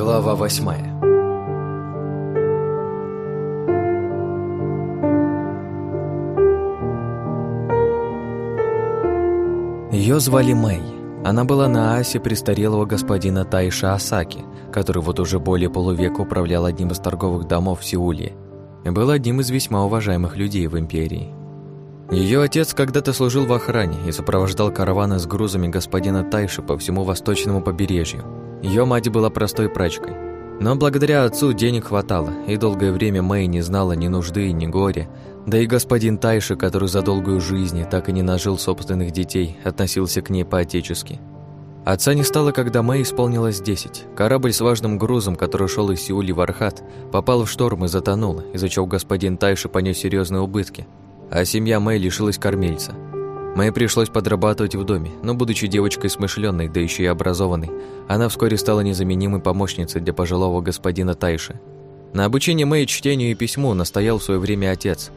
Глава восьмая Ее звали Мэй. Она была на асе престарелого господина Тайша Асаки, который вот уже более полувека управлял одним из торговых домов в Сеуле и был одним из весьма уважаемых людей в империи. Ее отец когда-то служил в охране и сопровождал караваны с грузами господина Тайши по всему восточному побережью. Ее мать была простой прачкой. Но благодаря отцу денег хватало, и долгое время Мэй не знала ни нужды, ни горя. Да и господин Тайши, который за долгую жизнь так и не нажил собственных детей, относился к ней по-отечески. Отца не стало, когда Мэй исполнилось 10. Корабль с важным грузом, который шел из Сеули в Архат, попал в шторм и затонул, из-за чего господин Тайши понес серьезные убытки, а семья Мэй лишилась кормильца. Мэй пришлось подрабатывать в доме, но, будучи девочкой смышленной, да еще и образованной, она вскоре стала незаменимой помощницей для пожилого господина Тайши. На обучение Мэй чтению и письму настоял в свое время отец.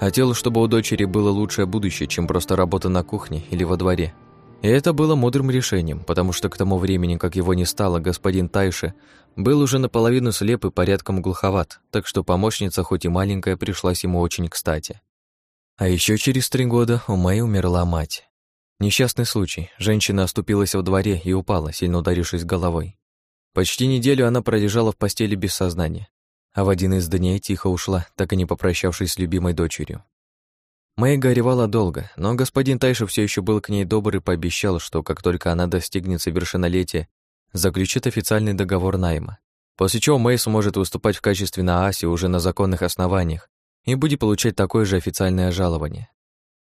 Хотел, чтобы у дочери было лучшее будущее, чем просто работа на кухне или во дворе. И это было мудрым решением, потому что к тому времени, как его не стало, господин Тайши был уже наполовину слеп и порядком глуховат, так что помощница, хоть и маленькая, пришлась ему очень кстати. А еще через три года у Мэй умерла мать. Несчастный случай. Женщина оступилась во дворе и упала, сильно ударившись головой. Почти неделю она пролежала в постели без сознания, а в один из дней тихо ушла, так и не попрощавшись с любимой дочерью. Мэй горевала долго, но господин Тайшев все еще был к ней добр и пообещал, что как только она достигнет совершеннолетия, заключит официальный договор найма. После чего Мэй сможет выступать в качестве Нааси уже на законных основаниях, и будет получать такое же официальное жалование.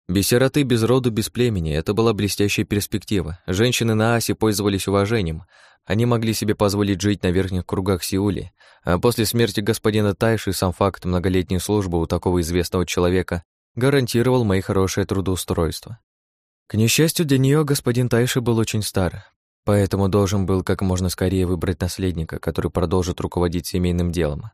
Без сироты, без роду, без племени – это была блестящая перспектива. Женщины на Асе пользовались уважением. Они могли себе позволить жить на верхних кругах Сеуле, а после смерти господина Тайши сам факт многолетней службы у такого известного человека гарантировал мои хорошее трудоустройство. К несчастью для нее господин Тайши был очень стар, поэтому должен был как можно скорее выбрать наследника, который продолжит руководить семейным делом.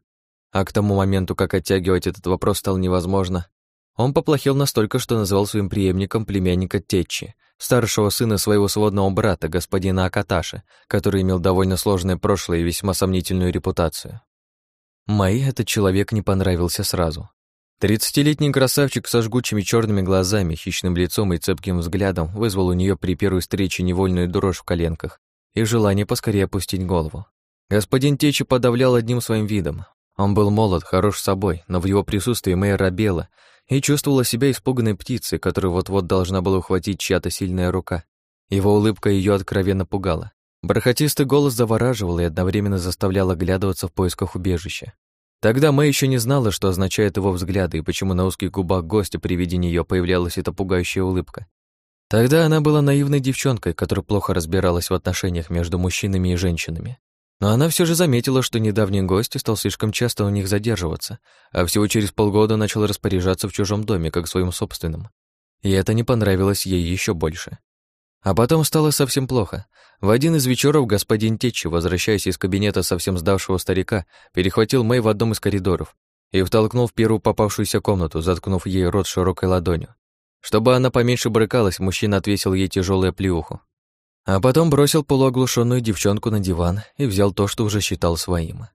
А к тому моменту, как оттягивать этот вопрос стало невозможно, он поплохел настолько, что назвал своим преемником племянника Тетчи, старшего сына своего сводного брата, господина Акаташи, который имел довольно сложное прошлое и весьма сомнительную репутацию. Мэй этот человек не понравился сразу. Тридцатилетний красавчик со жгучими черными глазами, хищным лицом и цепким взглядом вызвал у нее при первой встрече невольную дрожь в коленках и желание поскорее опустить голову. Господин Течи подавлял одним своим видом. Он был молод, хорош собой, но в его присутствии Мэй робела и чувствовала себя испуганной птицей, которую вот-вот должна была ухватить чья-то сильная рука. Его улыбка ее откровенно пугала. Бархатистый голос завораживал и одновременно заставлял оглядываться в поисках убежища. Тогда Мэй еще не знала, что означает его взгляды и почему на узких губах гостя при виде нее появлялась эта пугающая улыбка. Тогда она была наивной девчонкой, которая плохо разбиралась в отношениях между мужчинами и женщинами. Но она все же заметила, что недавний гость стал слишком часто у них задерживаться, а всего через полгода начал распоряжаться в чужом доме, как в своем собственном. И это не понравилось ей еще больше. А потом стало совсем плохо. В один из вечеров господин Течи, возвращаясь из кабинета совсем сдавшего старика, перехватил Мэй в одном из коридоров и втолкнул в первую попавшуюся комнату, заткнув ей рот широкой ладонью. Чтобы она поменьше брыкалась, мужчина отвесил ей тяжелую плюху. А потом бросил полуоглушенную девчонку на диван и взял то, что уже считал своим.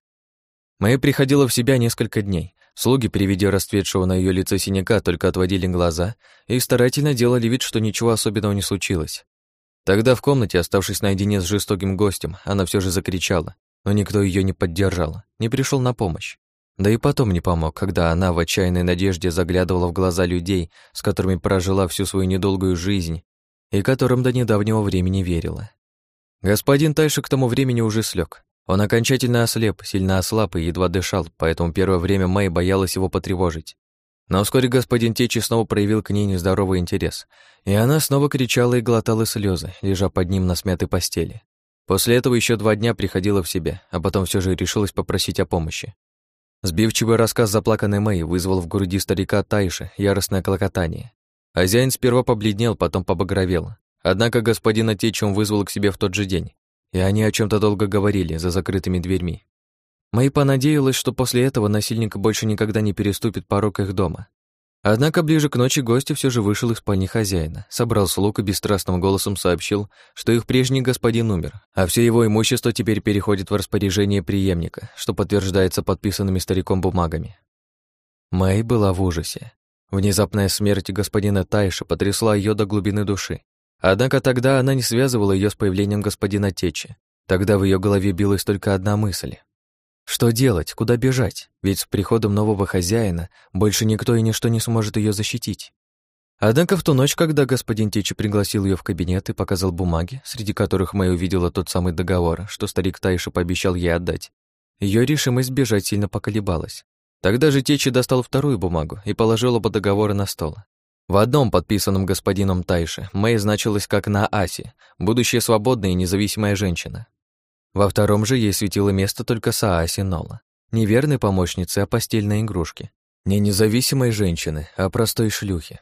Мэй приходила в себя несколько дней. Слуги, при виде расцветшего на ее лице синяка, только отводили глаза и старательно делали вид, что ничего особенного не случилось. Тогда в комнате, оставшись наедине с жестоким гостем, она все же закричала, но никто ее не поддержал, не пришел на помощь. Да и потом не помог, когда она в отчаянной надежде заглядывала в глаза людей, с которыми прожила всю свою недолгую жизнь и которым до недавнего времени верила. Господин Тайши к тому времени уже слег. Он окончательно ослеп, сильно ослаб и едва дышал, поэтому первое время Мэй боялась его потревожить. Но вскоре господин Течи снова проявил к ней нездоровый интерес, и она снова кричала и глотала слезы, лежа под ним на смятой постели. После этого еще два дня приходила в себя, а потом все же решилась попросить о помощи. Сбивчивый рассказ заплаканной Мэй вызвал в груди старика Тайши яростное клокотание. Хозяин сперва побледнел, потом побагровел. Однако господин Отечум вызвал к себе в тот же день, и они о чем то долго говорили за закрытыми дверьми. Мэй понадеялась, что после этого насильник больше никогда не переступит порог их дома. Однако ближе к ночи гость все же вышел из спальни хозяина, собрал слуг и бесстрастным голосом сообщил, что их прежний господин умер, а все его имущество теперь переходит в распоряжение преемника, что подтверждается подписанными стариком бумагами. Мэй была в ужасе. Внезапная смерть господина Тайша потрясла ее до глубины души. Однако тогда она не связывала ее с появлением господина Течи. Тогда в ее голове билась только одна мысль что делать, куда бежать? Ведь с приходом нового хозяина больше никто и ничто не сможет ее защитить. Однако в ту ночь, когда господин Тичи пригласил ее в кабинет и показал бумаги, среди которых Мэй увидела тот самый договор, что старик Тайши пообещал ей отдать, ее решимость бежать сильно поколебалась. Тогда же Тичи достал вторую бумагу и положил оба договора на стол. В одном, подписанном господином Тайши, Мэй значилась как на Асе, будущая свободная и независимая женщина. Во втором же ей светило место только Сааси Нола. Не верной помощницы, а постельной игрушки. Не независимой женщины, а простой шлюхи.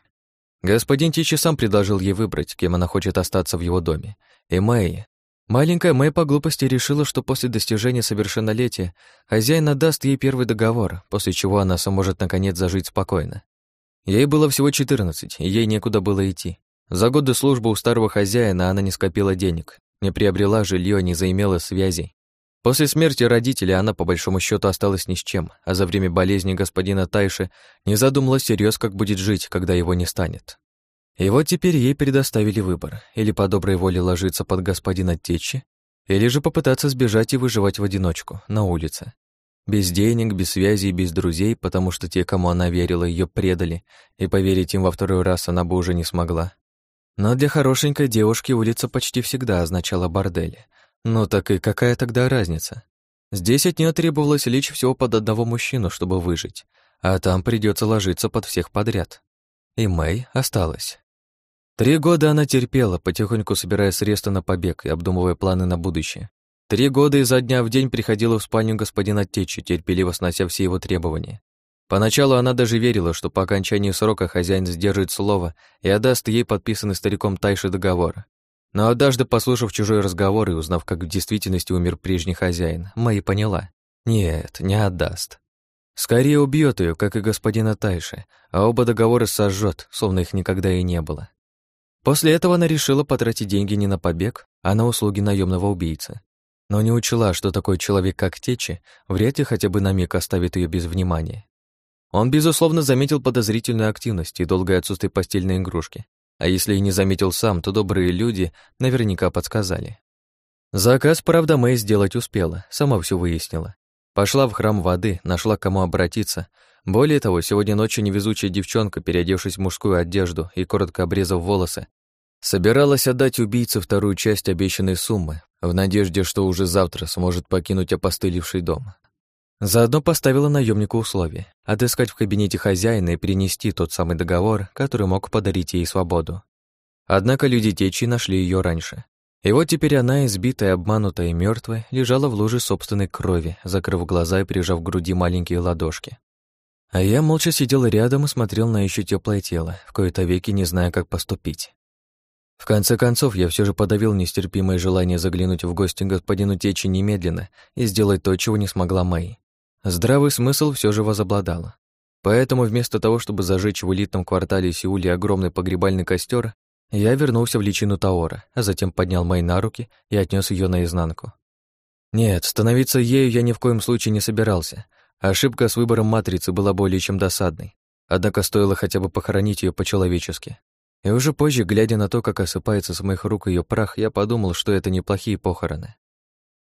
Господин Тичи сам предложил ей выбрать, кем она хочет остаться в его доме. И Мэй. Маленькая Мэй по глупости решила, что после достижения совершеннолетия хозяин отдаст ей первый договор, после чего она сможет наконец зажить спокойно. Ей было всего 14, и ей некуда было идти. За годы службы у старого хозяина она не скопила денег, не приобрела жилье, не заимела связей. После смерти родителей она, по большому счету, осталась ни с чем, а за время болезни господина Тайши не задумалась всерьез, как будет жить, когда его не станет. И вот теперь ей предоставили выбор, или по доброй воле ложиться под господина Течи, или же попытаться сбежать и выживать в одиночку, на улице. Без денег, без связи и без друзей, потому что те, кому она верила, ее предали, и поверить им во второй раз она бы уже не смогла. Но для хорошенькой девушки улица почти всегда означала бордель. Ну так и какая тогда разница? Здесь от нее требовалось лечь всего под одного мужчину, чтобы выжить, а там придется ложиться под всех подряд. И Мэй осталась. Три года она терпела, потихоньку собирая средства на побег и обдумывая планы на будущее. Три года изо дня в день приходила в спальню господина Течи, терпеливо снося все его требования. Поначалу она даже верила, что по окончании срока хозяин сдержит слово и отдаст ей подписанный стариком Тайши договор. Но однажды, послушав чужой разговор и узнав, как в действительности умер прежний хозяин, Мэй поняла. Нет, не отдаст. Скорее убьет ее, как и господина Тайши, а оба договора сожжет, словно их никогда и не было. После этого она решила потратить деньги не на побег, а на услуги наемного убийцы. Но не учла, что такой человек, как Течи, вряд ли хотя бы на миг оставит ее без внимания. Он, безусловно, заметил подозрительную активность и долгое отсутствие постельной игрушки. А если и не заметил сам, то добрые люди наверняка подсказали. Заказ, правда, Мэй сделать успела, сама все выяснила. Пошла в храм воды, нашла кому обратиться. Более того, сегодня ночью невезучая девчонка, переодевшись в мужскую одежду и коротко обрезав волосы, собиралась отдать убийце вторую часть обещанной суммы, в надежде, что уже завтра сможет покинуть опостылевший дом. Заодно поставила наемнику условие — отыскать в кабинете хозяина и принести тот самый договор, который мог подарить ей свободу. Однако люди течи нашли ее раньше. И вот теперь она, избитая, обманутая и мертвая, лежала в луже собственной крови, закрыв глаза и прижав к груди маленькие ладошки. А я молча сидел рядом и смотрел на еще теплое тело, в кои-то веки не зная, как поступить. В конце концов, я все же подавил нестерпимое желание заглянуть в гости господину Течи немедленно и сделать то, чего не смогла Мэй. Здравый смысл все же возобладал. Поэтому вместо того, чтобы зажечь в элитном квартале Сеули огромный погребальный костер, я вернулся в личину Таора, а затем поднял Мэй на руки и отнес ее наизнанку. Нет, становиться ею я ни в коем случае не собирался. Ошибка с выбором матрицы была более чем досадной. Однако стоило хотя бы похоронить ее по-человечески. И уже позже, глядя на то, как осыпается с моих рук ее прах, я подумал, что это неплохие похороны.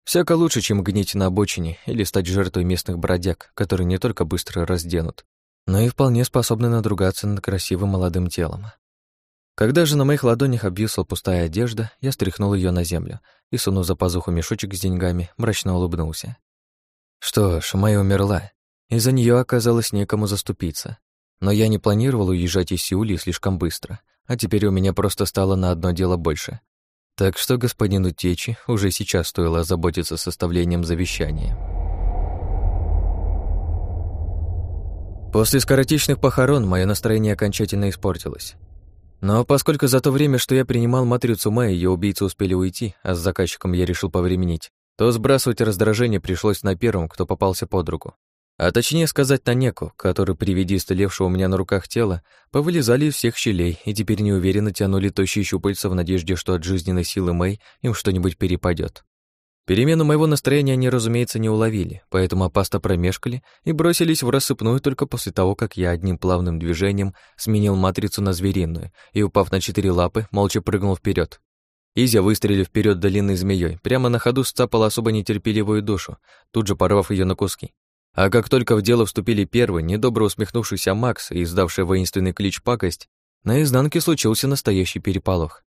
Всяко лучше, чем гнить на обочине или стать жертвой местных бродяг, которые не только быстро разденут, но и вполне способны надругаться над красивым молодым телом. Когда же на моих ладонях обвисла пустая одежда, я стряхнул ее на землю и, сунув за пазуху мешочек с деньгами, мрачно улыбнулся. Что ж, моя умерла, и за нее оказалось некому заступиться. Но я не планировал уезжать из Сеули слишком быстро, а теперь у меня просто стало на одно дело больше. Так что господину Течи уже сейчас стоило озаботиться составлением завещания. После скоротечных похорон мое настроение окончательно испортилось. Но поскольку за то время, что я принимал матрицу Мэй, ее убийцы успели уйти, а с заказчиком я решил повременить, то сбрасывать раздражение пришлось на первом, кто попался под руку. А точнее сказать на Неку, который при виде истлевшего у меня на руках тела повылезали из всех щелей и теперь неуверенно тянули тощие щупальца в надежде, что от жизненной силы Мэй им что-нибудь перепадет. Перемену моего настроения они, разумеется, не уловили, поэтому опасно промешкали и бросились в рассыпную только после того, как я одним плавным движением сменил матрицу на звериную и, упав на четыре лапы, молча прыгнул вперед. Изя, выстрелив вперед длинной змеей, прямо на ходу сцапала особо нетерпеливую душу, тут же порвав ее на куски. А как только в дело вступили первый, недобро усмехнувшийся Макс и издавший воинственный клич пакость, на изнанке случился настоящий переполох.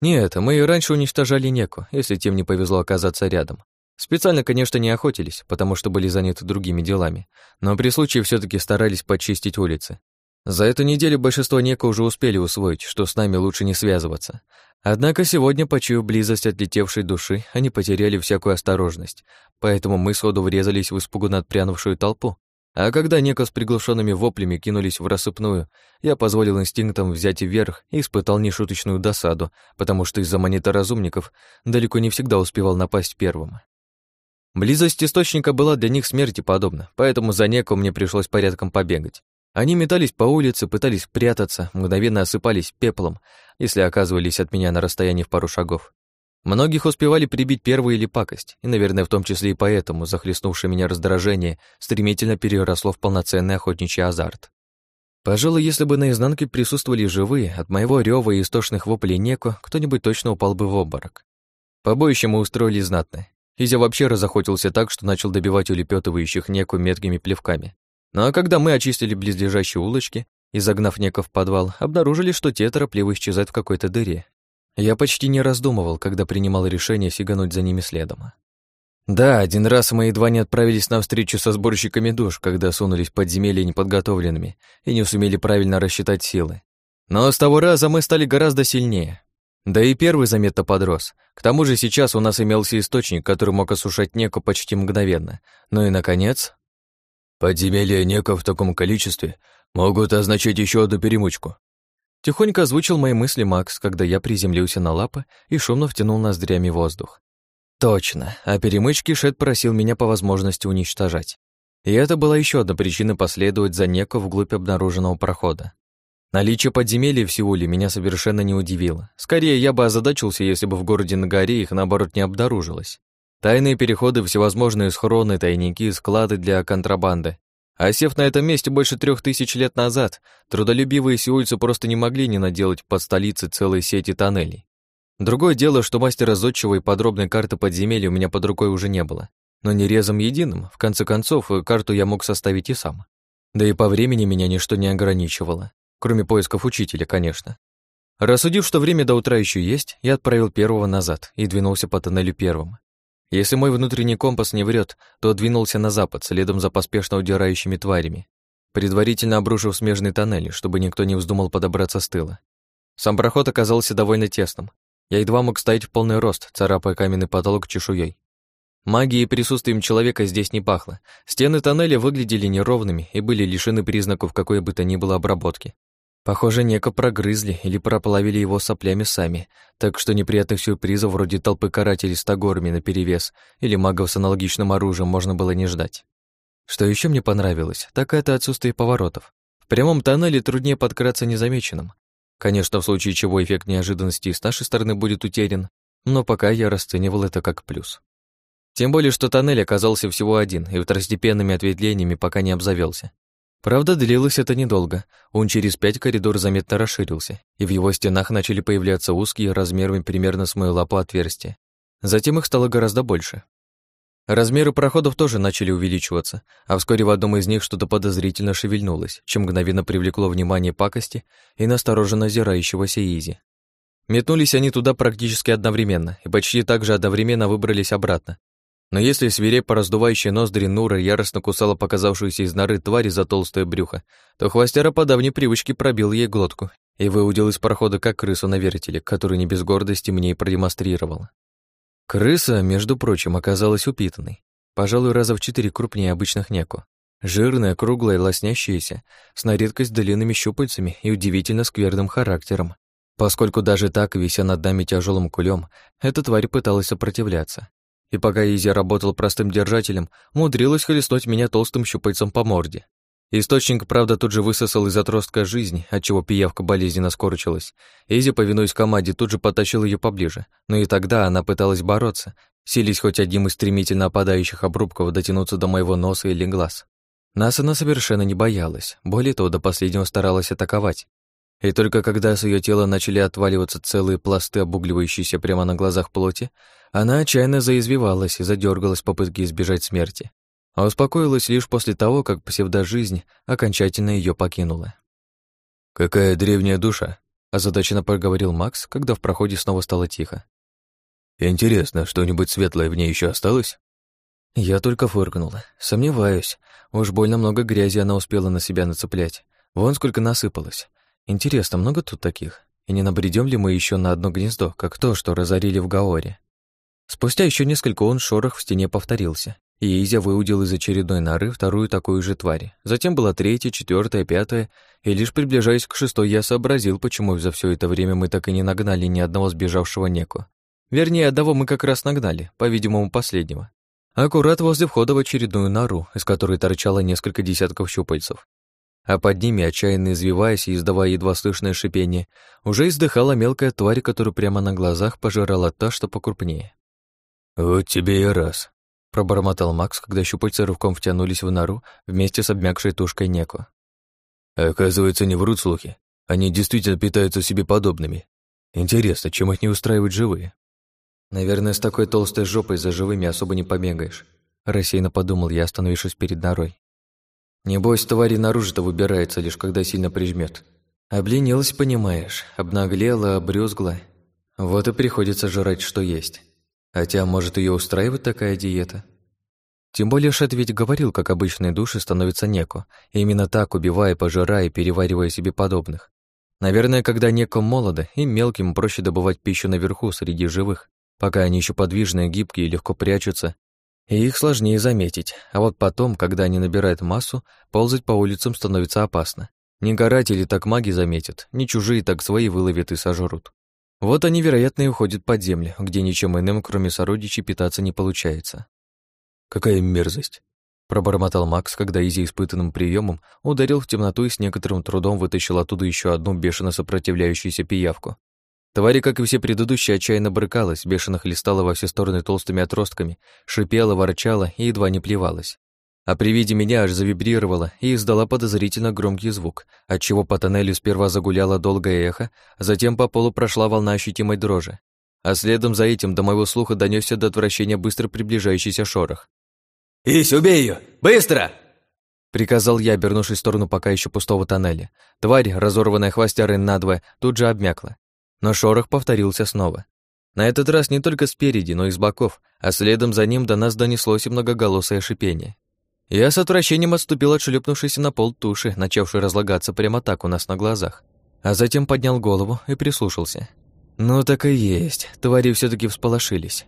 Нет, мы и раньше уничтожали Неку, если тем не повезло оказаться рядом. Специально, конечно, не охотились, потому что были заняты другими делами, но при случае все таки старались почистить улицы. За эту неделю большинство Нека уже успели усвоить, что с нами лучше не связываться. Однако сегодня, почуяв близость отлетевшей души, они потеряли всякую осторожность, поэтому мы сходу врезались в испуганно отпрянувшую толпу. А когда Нека с приглушенными воплями кинулись в рассыпную, я позволил инстинктам взять вверх и испытал нешуточную досаду, потому что из-за монеты разумников далеко не всегда успевал напасть первым. Близость источника была для них смерти подобна, поэтому за Неку мне пришлось порядком побегать. Они метались по улице, пытались прятаться, мгновенно осыпались пеплом, если оказывались от меня на расстоянии в пару шагов. Многих успевали прибить первую или пакость, и, наверное, в том числе и поэтому захлестнувшее меня раздражение стремительно переросло в полноценный охотничий азарт. Пожалуй, если бы на изнанке присутствовали живые, от моего рёва и истошных воплей неко, кто-нибудь точно упал бы в обморок. Побоище мы устроили знатное. Изя вообще разохотился так, что начал добивать улепетывающих неку меткими плевками. Ну а когда мы очистили близлежащие улочки и, загнав Нека в подвал, обнаружили, что те торопливо исчезают в какой-то дыре. Я почти не раздумывал, когда принимал решение сигануть за ними следом. Да, один раз мы едва не отправились на встречу со сборщиками душ, когда сунулись в неподготовленными и не сумели правильно рассчитать силы. Но с того раза мы стали гораздо сильнее. Да и первый заметно подрос. К тому же сейчас у нас имелся источник, который мог осушать неку почти мгновенно. Ну и, наконец, Подземелья Нека в таком количестве могут означать еще одну перемычку. Тихонько озвучил мои мысли Макс, когда я приземлился на лапы и шумно втянул ноздрями воздух. Точно, а перемычки Шет просил меня по возможности уничтожать. И это была еще одна причина последовать за Неко вглубь обнаруженного прохода. Наличие подземелья в Сеуле меня совершенно не удивило. Скорее, я бы озадачился, если бы в городе на горе их, наоборот, не обнаружилось. Тайные переходы, всевозможные схроны, тайники, склады для контрабанды. А сев на этом месте больше трех тысяч лет назад, трудолюбивые сеульцы просто не могли не наделать под столицей целой сети тоннелей. Другое дело, что мастера зодчего и подробной карты подземелья у меня под рукой уже не было. Но не резом единым, в конце концов, карту я мог составить и сам. Да и по времени меня ничто не ограничивало, кроме поисков учителя, конечно. Рассудив, что время до утра еще есть, я отправил первого назад и двинулся по тоннелю первым. Если мой внутренний компас не врет, то двинулся на запад, следом за поспешно удирающими тварями, предварительно обрушив смежный тоннель, чтобы никто не вздумал подобраться с тыла. Сам проход оказался довольно тесным. Я едва мог стоять в полный рост, царапая каменный потолок чешуей. Магией и присутствием человека здесь не пахло. Стены тоннеля выглядели неровными и были лишены признаков какой бы то ни было обработки. Похоже, неко прогрызли или проплавили его соплями сами, так что неприятных сюрпризов вроде толпы карателей с тагорами наперевес или магов с аналогичным оружием можно было не ждать. Что еще мне понравилось, так это отсутствие поворотов. В прямом тоннеле труднее подкраться незамеченным. Конечно, в случае чего эффект неожиданности с нашей стороны будет утерян, но пока я расценивал это как плюс. Тем более, что тоннель оказался всего один и второстепенными ответвлениями пока не обзавелся. Правда, длилось это недолго. Он через пять коридор заметно расширился, и в его стенах начали появляться узкие, размерами примерно с мою лапу отверстия. Затем их стало гораздо больше. Размеры проходов тоже начали увеличиваться, а вскоре в одном из них что-то подозрительно шевельнулось, чем мгновенно привлекло внимание пакости и настороженно озирающегося Изи. Метнулись они туда практически одновременно и почти так же одновременно выбрались обратно, но если свирепо раздувающая ноздри Нура яростно кусала показавшуюся из норы твари за толстое брюхо, то хвостяра по давней привычке пробил ей глотку и выудил из прохода как крысу на вертеле, который не без гордости мне и продемонстрировал. Крыса, между прочим, оказалась упитанной, пожалуй, раза в четыре крупнее обычных неко. Жирная, круглая, лоснящаяся, с на редкость длинными щупальцами и удивительно скверным характером. Поскольку даже так, вися над нами тяжелым кулем, эта тварь пыталась сопротивляться. И пока Изи работал простым держателем, умудрилась хлестнуть меня толстым щупальцем по морде. Источник, правда, тут же высосал из отростка жизнь, отчего пиявка болезненно скорчилась. Изи, повинуясь команде, тут же потащил ее поближе, но и тогда она пыталась бороться, сились хоть одним из стремительно опадающих обрубков дотянуться до моего носа или глаз. Нас она совершенно не боялась, более того, до последнего старалась атаковать. И только когда с ее тела начали отваливаться целые пласты, обугливающиеся прямо на глазах плоти, она отчаянно заизвивалась и задергалась в попытке избежать смерти а успокоилась лишь после того, как псевдожизнь окончательно ее покинула. «Какая древняя душа?» – озадаченно проговорил Макс, когда в проходе снова стало тихо. «Интересно, что-нибудь светлое в ней еще осталось?» Я только фыркнула. Сомневаюсь. Уж больно много грязи она успела на себя нацеплять. Вон сколько насыпалось. Интересно, много тут таких? И не набредем ли мы еще на одно гнездо, как то, что разорили в Гаоре? Спустя еще несколько он шорох в стене повторился и Изя выудил из очередной норы вторую такую же тварь. Затем была третья, четвертая, пятая, и лишь приближаясь к шестой, я сообразил, почему за все это время мы так и не нагнали ни одного сбежавшего Неку. Вернее, одного мы как раз нагнали, по-видимому, последнего. Аккурат возле входа в очередную нору, из которой торчало несколько десятков щупальцев. А под ними, отчаянно извиваясь и издавая едва слышное шипение, уже издыхала мелкая тварь, которую прямо на глазах пожирала та, что покрупнее. «Вот тебе и раз», пробормотал Макс, когда щупальца рывком втянулись в нору вместе с обмякшей тушкой Неко. Оказывается, не врут слухи. Они действительно питаются себе подобными. Интересно, чем их не устраивают живые? Наверное, с такой толстой жопой за живыми особо не побегаешь. Рассеянно подумал я, остановившись перед норой. Небось, твари наружу-то выбирается, лишь когда сильно прижмет. Обленилась, понимаешь, обнаглела, обрюзгла. Вот и приходится жрать, что есть. Хотя, может, ее устраивает такая диета? Тем более Шет ведь говорил, как обычные души становятся неко, и именно так, убивая, пожирая и переваривая себе подобных. Наверное, когда неко молодо, им мелким проще добывать пищу наверху, среди живых, пока они еще подвижные, гибкие и легко прячутся, и их сложнее заметить, а вот потом, когда они набирают массу, ползать по улицам становится опасно. Не каратели так маги заметят, не чужие так свои выловят и сожрут. Вот они, вероятно, и уходят под землю, где ничем иным, кроме сородичей, питаться не получается. «Какая мерзость!» — пробормотал Макс, когда Изи испытанным приемом ударил в темноту и с некоторым трудом вытащил оттуда еще одну бешено сопротивляющуюся пиявку. Тварь, как и все предыдущие, отчаянно брыкалась, бешено хлестала во все стороны толстыми отростками, шипела, ворчала и едва не плевалась а при виде меня аж завибрировала и издала подозрительно громкий звук, отчего по тоннелю сперва загуляло долгое эхо, затем по полу прошла волна ощутимой дрожи. А следом за этим до моего слуха донесся до отвращения быстро приближающийся шорох. «Ись, убей ее! Быстро!» Приказал я, обернувшись в сторону пока еще пустого тоннеля. Тварь, разорванная хвостярой надвое, тут же обмякла. Но шорох повторился снова. На этот раз не только спереди, но и с боков, а следом за ним до нас донеслось и многоголосое шипение. Я с отвращением отступил от шлепнувшейся на пол туши, начавшей разлагаться прямо так у нас на глазах. А затем поднял голову и прислушался. Ну так и есть, твари все таки всполошились.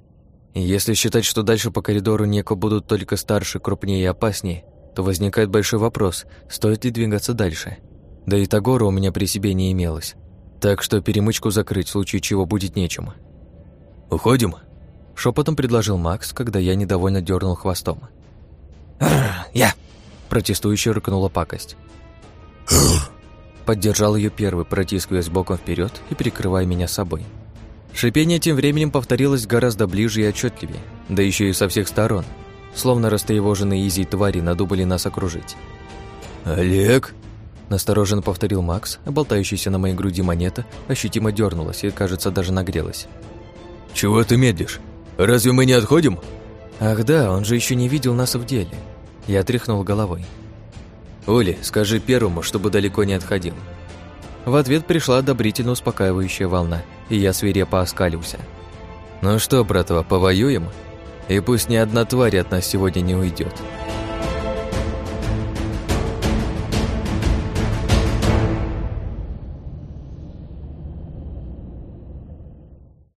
Если считать, что дальше по коридору неко будут только старше, крупнее и опаснее, то возникает большой вопрос, стоит ли двигаться дальше. Да и Тагора у меня при себе не имелось. Так что перемычку закрыть, в случае чего будет нечем. «Уходим?» Шепотом предложил Макс, когда я недовольно дернул хвостом. «Я!» – протестующе рыкнула пакость. Поддержал ее первый, протискиваясь боком вперед и прикрывая меня собой. Шипение тем временем повторилось гораздо ближе и отчетливее, да еще и со всех сторон, словно растревоженные изи твари надумали нас окружить. «Олег?» – настороженно повторил Макс, а болтающаяся на моей груди монета ощутимо дернулась и, кажется, даже нагрелась. «Чего ты медлишь? Разве мы не отходим?» Ах да, он же еще не видел нас в деле. Я тряхнул головой. «Оли, скажи первому, чтобы далеко не отходил». В ответ пришла одобрительно успокаивающая волна, и я свирепо оскалился. «Ну что, братва, повоюем? И пусть ни одна тварь от нас сегодня не уйдет.